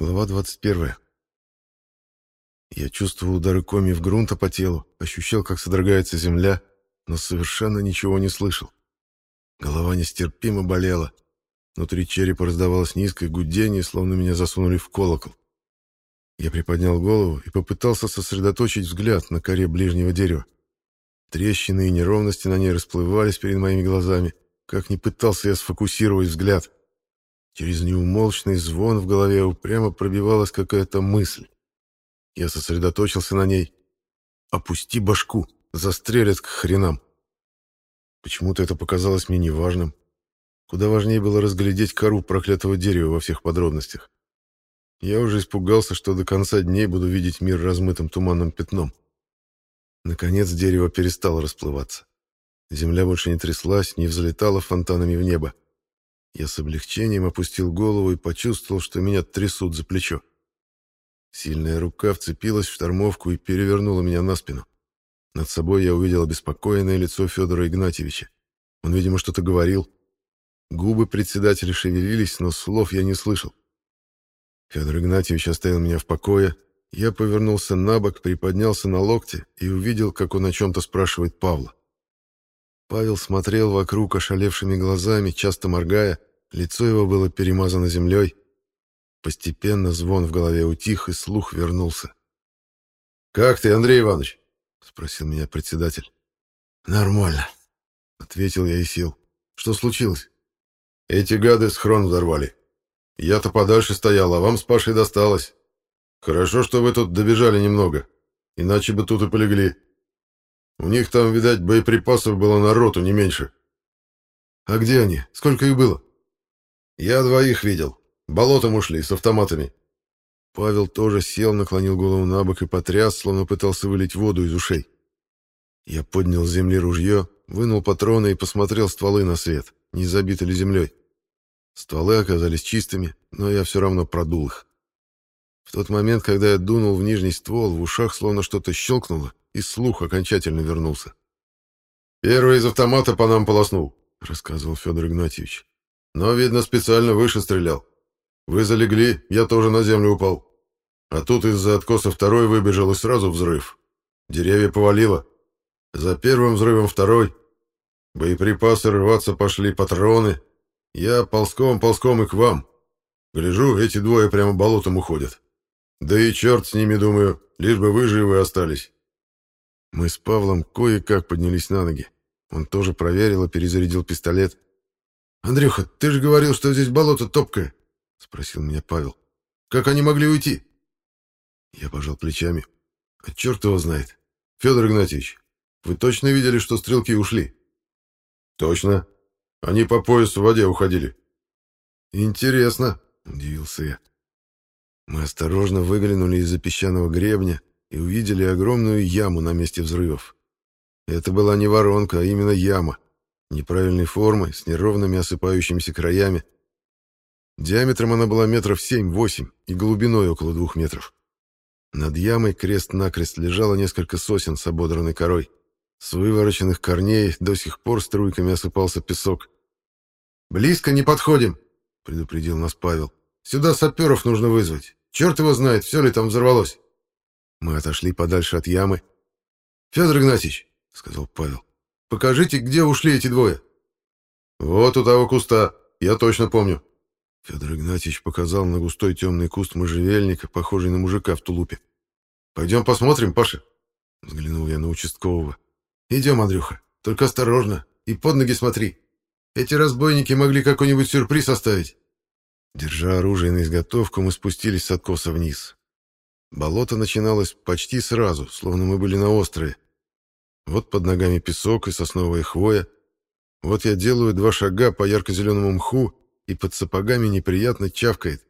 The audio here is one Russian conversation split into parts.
Глава 21. Я чувствовал удары в грунта по телу, ощущал, как содрогается земля, но совершенно ничего не слышал. Голова нестерпимо болела. Внутри черепа раздавалось низкое гудение, словно меня засунули в колокол. Я приподнял голову и попытался сосредоточить взгляд на коре ближнего дерева. Трещины и неровности на ней расплывались перед моими глазами. Как ни пытался я сфокусировать взгляд — Через неумолчный звон в голове упрямо пробивалась какая-то мысль. Я сосредоточился на ней. «Опусти башку! Застрелят к хренам!» Почему-то это показалось мне неважным. Куда важнее было разглядеть кору проклятого дерева во всех подробностях. Я уже испугался, что до конца дней буду видеть мир размытым туманным пятном. Наконец дерево перестало расплываться. Земля больше не тряслась, не взлетала фонтанами в небо. Я с облегчением опустил голову и почувствовал, что меня трясут за плечо. Сильная рука вцепилась в штормовку и перевернула меня на спину. Над собой я увидел обеспокоенное лицо Федора Игнатьевича. Он, видимо, что-то говорил. Губы председателя шевелились, но слов я не слышал. Федор Игнатьевич оставил меня в покое. Я повернулся на бок, приподнялся на локте и увидел, как он о чем-то спрашивает Павла. Павел смотрел вокруг ошалевшими глазами, часто моргая, Лицо его было перемазано землей. Постепенно звон в голове утих, и слух вернулся. «Как ты, Андрей Иванович?» — спросил меня председатель. «Нормально», — ответил я и сел. «Что случилось?» «Эти гады схрон взорвали. Я-то подальше стоял, а вам с Пашей досталось. Хорошо, что вы тут добежали немного, иначе бы тут и полегли. У них там, видать, боеприпасов было на роту не меньше». «А где они? Сколько их было?» Я двоих видел. Болотом ушли, с автоматами. Павел тоже сел, наклонил голову на бок и потряс, словно пытался вылить воду из ушей. Я поднял с земли ружье, вынул патроны и посмотрел стволы на свет, не забиты ли землей. Стволы оказались чистыми, но я все равно продул их. В тот момент, когда я дунул в нижний ствол, в ушах словно что-то щелкнуло, и слух окончательно вернулся. «Первый из автомата по нам полоснул», — рассказывал Федор Игнатьевич. Но, видно, специально выше стрелял. Вы залегли, я тоже на землю упал. А тут из-за откоса второй выбежал и сразу взрыв. Деревья повалило. За первым взрывом второй. Боеприпасы рваться пошли, патроны. Я ползком-ползком и к вам. Гляжу, эти двое прямо болотом уходят. Да и черт с ними, думаю, лишь бы вы живы остались. Мы с Павлом кое-как поднялись на ноги. Он тоже проверил и перезарядил пистолет. «Андрюха, ты же говорил, что здесь болото топкое!» — спросил меня Павел. «Как они могли уйти?» Я пожал плечами. «А черт его знает! Федор Игнатьевич, вы точно видели, что стрелки ушли?» «Точно. Они по пояс в воде уходили». «Интересно», — удивился я. Мы осторожно выглянули из-за песчаного гребня и увидели огромную яму на месте взрывов. Это была не воронка, а именно яма неправильной формы, с неровными осыпающимися краями. Диаметром она была метров 7-8 и глубиной около двух метров. Над ямой крест-накрест лежало несколько сосен с ободранной корой. С вывороченных корней до сих пор струйками осыпался песок. «Близко не подходим», — предупредил нас Павел. «Сюда саперов нужно вызвать. Черт его знает, все ли там взорвалось». Мы отошли подальше от ямы. «Федор Игнатьевич», — сказал Павел, Покажите, где ушли эти двое?» «Вот у того куста, я точно помню». Федор Игнатьевич показал на густой темный куст можжевельника, похожий на мужика в тулупе. «Пойдем посмотрим, Паша». Взглянул я на участкового. «Идем, Андрюха, только осторожно и под ноги смотри. Эти разбойники могли какой-нибудь сюрприз оставить». Держа оружие на изготовку, мы спустились с откоса вниз. Болото начиналось почти сразу, словно мы были на острове. Вот под ногами песок и сосновая хвоя. Вот я делаю два шага по ярко-зеленому мху, и под сапогами неприятно чавкает.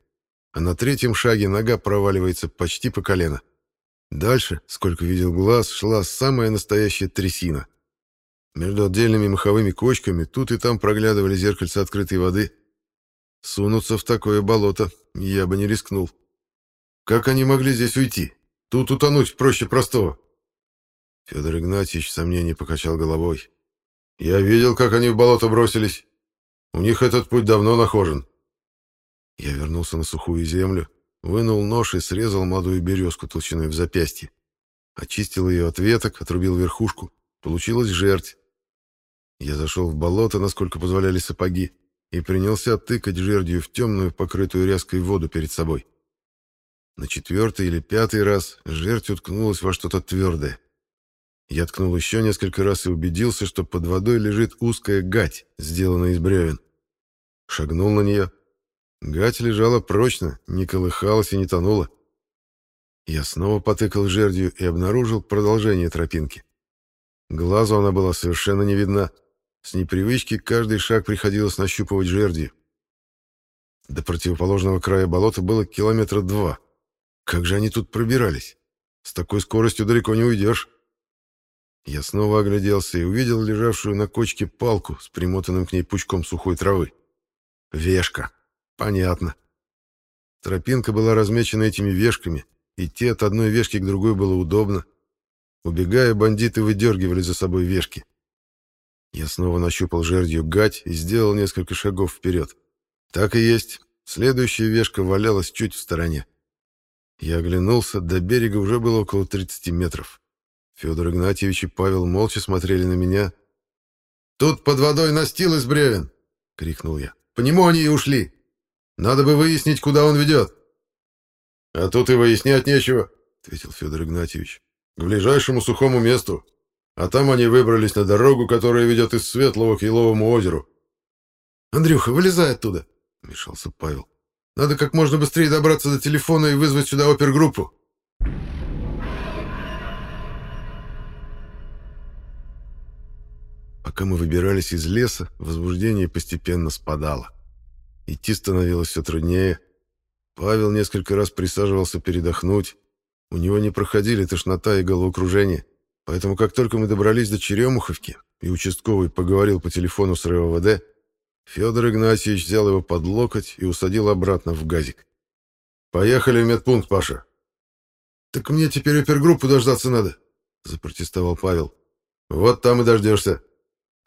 А на третьем шаге нога проваливается почти по колено. Дальше, сколько видел глаз, шла самая настоящая трясина. Между отдельными маховыми кочками тут и там проглядывали зеркальца открытой воды. Сунуться в такое болото я бы не рискнул. Как они могли здесь уйти? Тут утонуть проще простого. Федор Игнатьевич в сомнении покачал головой. «Я видел, как они в болото бросились. У них этот путь давно нахожен». Я вернулся на сухую землю, вынул нож и срезал молодую березку толщиной в запястье. Очистил ее от веток, отрубил верхушку. Получилась жерть. Я зашел в болото, насколько позволяли сапоги, и принялся тыкать жердью в темную, покрытую ряской воду перед собой. На четвертый или пятый раз жерть уткнулась во что-то твердое. Я ткнул еще несколько раз и убедился, что под водой лежит узкая гать, сделанная из бревен. Шагнул на нее. Гать лежала прочно, не колыхалась и не тонула. Я снова потыкал жердью и обнаружил продолжение тропинки. Глазу она была совершенно не видна. С непривычки каждый шаг приходилось нащупывать жердью. До противоположного края болота было километра два. Как же они тут пробирались? С такой скоростью далеко не уйдешь. Я снова огляделся и увидел лежавшую на кочке палку с примотанным к ней пучком сухой травы. Вешка. Понятно. Тропинка была размечена этими вешками, идти от одной вешки к другой было удобно. Убегая, бандиты выдергивали за собой вешки. Я снова нащупал жердью гать и сделал несколько шагов вперед. Так и есть. Следующая вешка валялась чуть в стороне. Я оглянулся, до берега уже было около 30 метров. Федор Игнатьевич и Павел молча смотрели на меня. «Тут под водой настил из бревен!» — крикнул я. «По нему они и ушли! Надо бы выяснить, куда он ведет!» «А тут и выяснять нечего!» — ответил Федор Игнатьевич. «К ближайшему сухому месту. А там они выбрались на дорогу, которая ведет из Светлого к Еловому озеру». «Андрюха, вылезай оттуда!» — вмешался Павел. «Надо как можно быстрее добраться до телефона и вызвать сюда опергруппу!» Пока мы выбирались из леса, возбуждение постепенно спадало. Идти становилось все труднее. Павел несколько раз присаживался передохнуть. У него не проходили тошнота и головокружение. Поэтому как только мы добрались до Черемуховки, и участковый поговорил по телефону с РОВД, Федор Игнатьевич взял его под локоть и усадил обратно в газик. «Поехали в медпункт, Паша». «Так мне теперь опергруппу дождаться надо», — запротестовал Павел. «Вот там и дождешься»,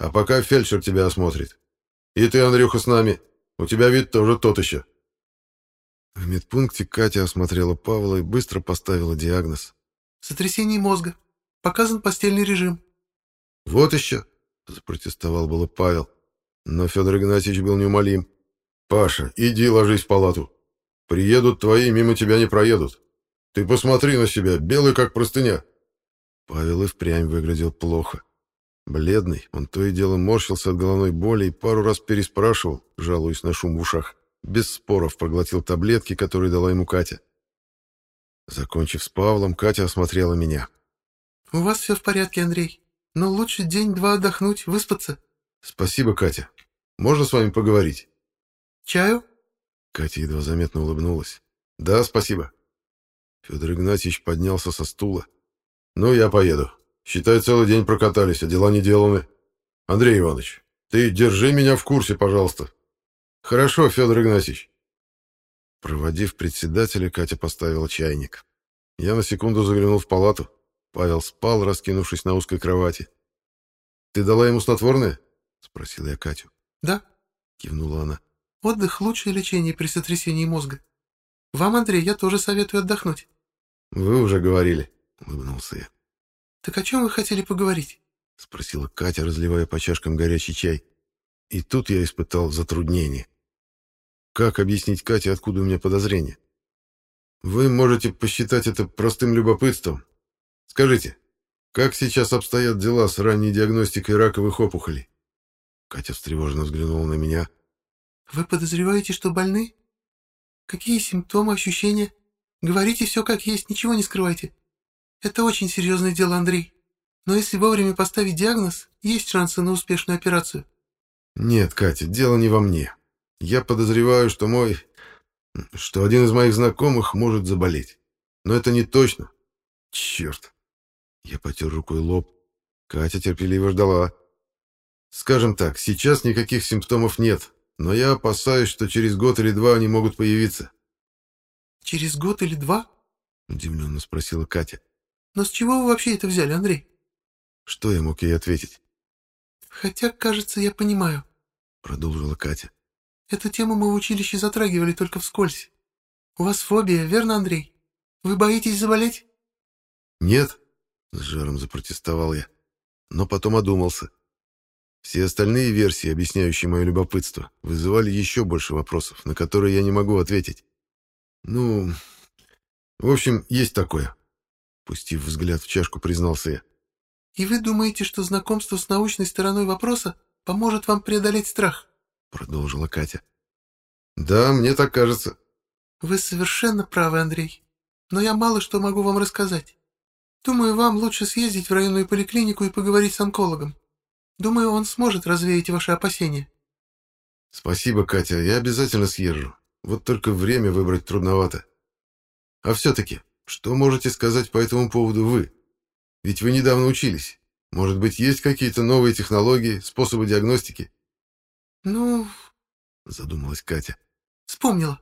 а пока фельдшер тебя осмотрит. И ты, Андрюха, с нами. У тебя вид тоже тот еще». В медпункте Катя осмотрела Павла и быстро поставила диагноз. «Сотрясение мозга. Показан постельный режим». «Вот еще!» — запротестовал было Павел. Но Федор Игнатьевич был неумолим. «Паша, иди ложись в палату. Приедут твои, мимо тебя не проедут. Ты посмотри на себя, белый как простыня». Павел и впрямь выглядел плохо. Бледный, он то и дело морщился от головной боли и пару раз переспрашивал, жалуясь на шум в ушах. Без споров проглотил таблетки, которые дала ему Катя. Закончив с Павлом, Катя осмотрела меня. «У вас все в порядке, Андрей. Но лучше день-два отдохнуть, выспаться». «Спасибо, Катя. Можно с вами поговорить?» «Чаю?» Катя едва заметно улыбнулась. «Да, спасибо». Федор Игнатьевич поднялся со стула. «Ну, я поеду. Считай, целый день прокатались, а дела не деланы. Андрей Иванович, ты держи меня в курсе, пожалуйста. Хорошо, Федор Игнатьевич. Проводив председателя, Катя поставила чайник. Я на секунду заглянул в палату. Павел спал, раскинувшись на узкой кровати. «Ты дала ему снотворное?» — Спросила я Катю. «Да», — кивнула она. «Отдых — лучшее лечение при сотрясении мозга. Вам, Андрей, я тоже советую отдохнуть». «Вы уже говорили», — улыбнулся я. «Так о чем вы хотели поговорить?» — спросила Катя, разливая по чашкам горячий чай. И тут я испытал затруднение. Как объяснить Кате, откуда у меня подозрение? Вы можете посчитать это простым любопытством. Скажите, как сейчас обстоят дела с ранней диагностикой раковых опухолей? Катя встревоженно взглянула на меня. Вы подозреваете, что больны? Какие симптомы, ощущения? Говорите все как есть, ничего не скрывайте. Это очень серьезное дело, Андрей. Но если вовремя поставить диагноз, есть шансы на успешную операцию. Нет, Катя, дело не во мне. Я подозреваю, что мой... что один из моих знакомых может заболеть. Но это не точно. Черт. Я потер рукой лоб. Катя терпеливо ждала. Скажем так, сейчас никаких симптомов нет, но я опасаюсь, что через год или два они могут появиться. Через год или два? Удивленно спросила Катя. Но с чего вы вообще это взяли, Андрей? Что я мог ей ответить? Хотя, кажется, я понимаю. Продолжила Катя. Эту тему мы в училище затрагивали только вскользь. У вас фобия, верно, Андрей? Вы боитесь заболеть? Нет, с жаром запротестовал я. Но потом одумался. Все остальные версии, объясняющие мое любопытство, вызывали еще больше вопросов, на которые я не могу ответить. Ну, в общем, есть такое. Опустив взгляд в чашку, признался я. «И вы думаете, что знакомство с научной стороной вопроса поможет вам преодолеть страх?» Продолжила Катя. «Да, мне так кажется». «Вы совершенно правы, Андрей. Но я мало что могу вам рассказать. Думаю, вам лучше съездить в районную поликлинику и поговорить с онкологом. Думаю, он сможет развеять ваши опасения». «Спасибо, Катя. Я обязательно съезжу. Вот только время выбрать трудновато. А все-таки, что можете сказать по этому поводу вы? Ведь вы недавно учились. Может быть, есть какие-то новые технологии, способы диагностики? Ну, задумалась Катя. Вспомнила.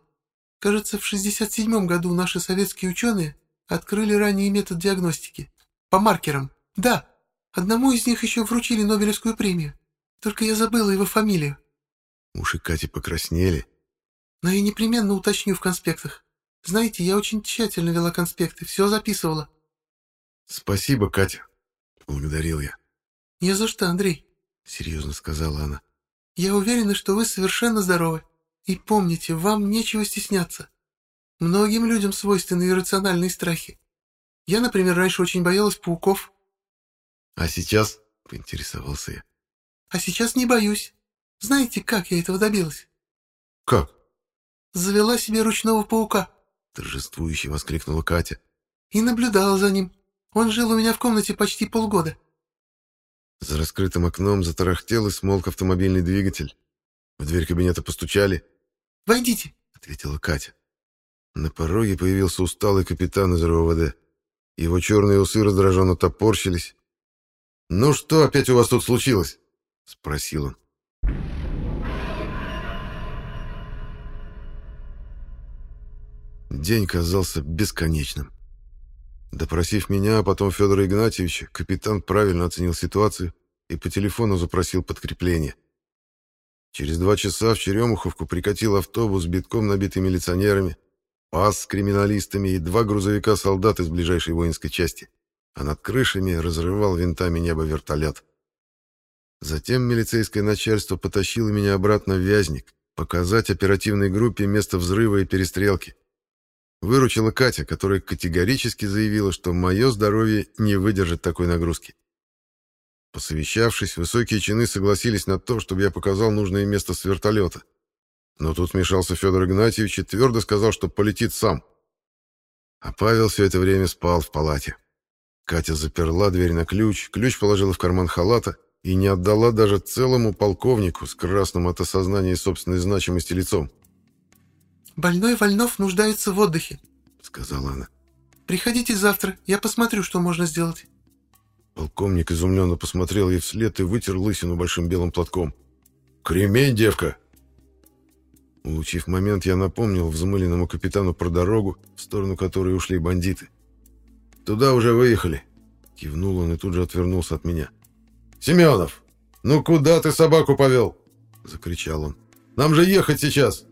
Кажется, в 67 году наши советские ученые открыли ранний метод диагностики. По маркерам. Да, одному из них еще вручили Нобелевскую премию. Только я забыла его фамилию. Уши Кати покраснели. Но я непременно уточню в конспектах. Знаете, я очень тщательно вела конспекты, все записывала. Спасибо, Катя, благодарил я. Не за что, Андрей, серьезно сказала она. Я уверена, что вы совершенно здоровы. И помните, вам нечего стесняться. Многим людям свойственны иррациональные страхи. Я, например, раньше очень боялась пауков. А сейчас, поинтересовался я. А сейчас не боюсь. Знаете, как я этого добилась? Как? Завела себе ручного паука. Торжествующе воскликнула Катя. «И наблюдала за ним. Он жил у меня в комнате почти полгода». За раскрытым окном затарахтел и смолк автомобильный двигатель. В дверь кабинета постучали. «Войдите», — ответила Катя. На пороге появился усталый капитан из РОВД. Его черные усы раздраженно топорщились. «Ну что опять у вас тут случилось?» — спросил он. День казался бесконечным. Допросив меня, а потом Федора Игнатьевича, капитан правильно оценил ситуацию и по телефону запросил подкрепление. Через два часа в Черемуховку прикатил автобус, битком набитый милиционерами, пас с криминалистами и два грузовика солдат из ближайшей воинской части, а над крышами разрывал винтами небо вертолет. Затем милицейское начальство потащило меня обратно в Вязник, показать оперативной группе место взрыва и перестрелки. Выручила Катя, которая категорически заявила, что мое здоровье не выдержит такой нагрузки. Посовещавшись, высокие чины согласились на то, чтобы я показал нужное место с вертолета. Но тут вмешался Федор Игнатьевич и твердо сказал, что полетит сам. А Павел все это время спал в палате. Катя заперла дверь на ключ, ключ положила в карман халата и не отдала даже целому полковнику с красным от осознания собственной значимости лицом. «Больной Вольнов нуждается в отдыхе», — сказала она. «Приходите завтра, я посмотрю, что можно сделать». Полковник изумленно посмотрел ей вслед и вытер лысину большим белым платком. «Кремень, девка!» Улучив момент, я напомнил взмыленному капитану про дорогу, в сторону которой ушли бандиты. «Туда уже выехали», — кивнул он и тут же отвернулся от меня. «Семенов, ну куда ты собаку повел?» — закричал он. «Нам же ехать сейчас!»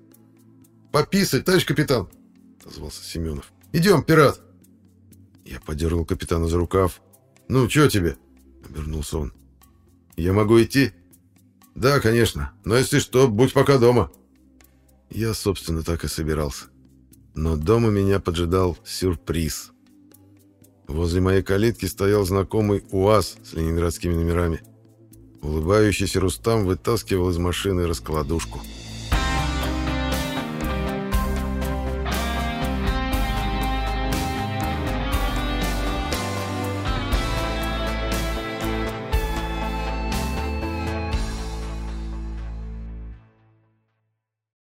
Пописать, товарищ капитан!» — отозвался Семенов. «Идем, пират!» Я подергал капитана за рукав. «Ну, что тебе?» — обернулся он. «Я могу идти?» «Да, конечно. Но если что, будь пока дома». Я, собственно, так и собирался. Но дома меня поджидал сюрприз. Возле моей калитки стоял знакомый УАЗ с ленинградскими номерами. Улыбающийся Рустам вытаскивал из машины раскладушку. «Я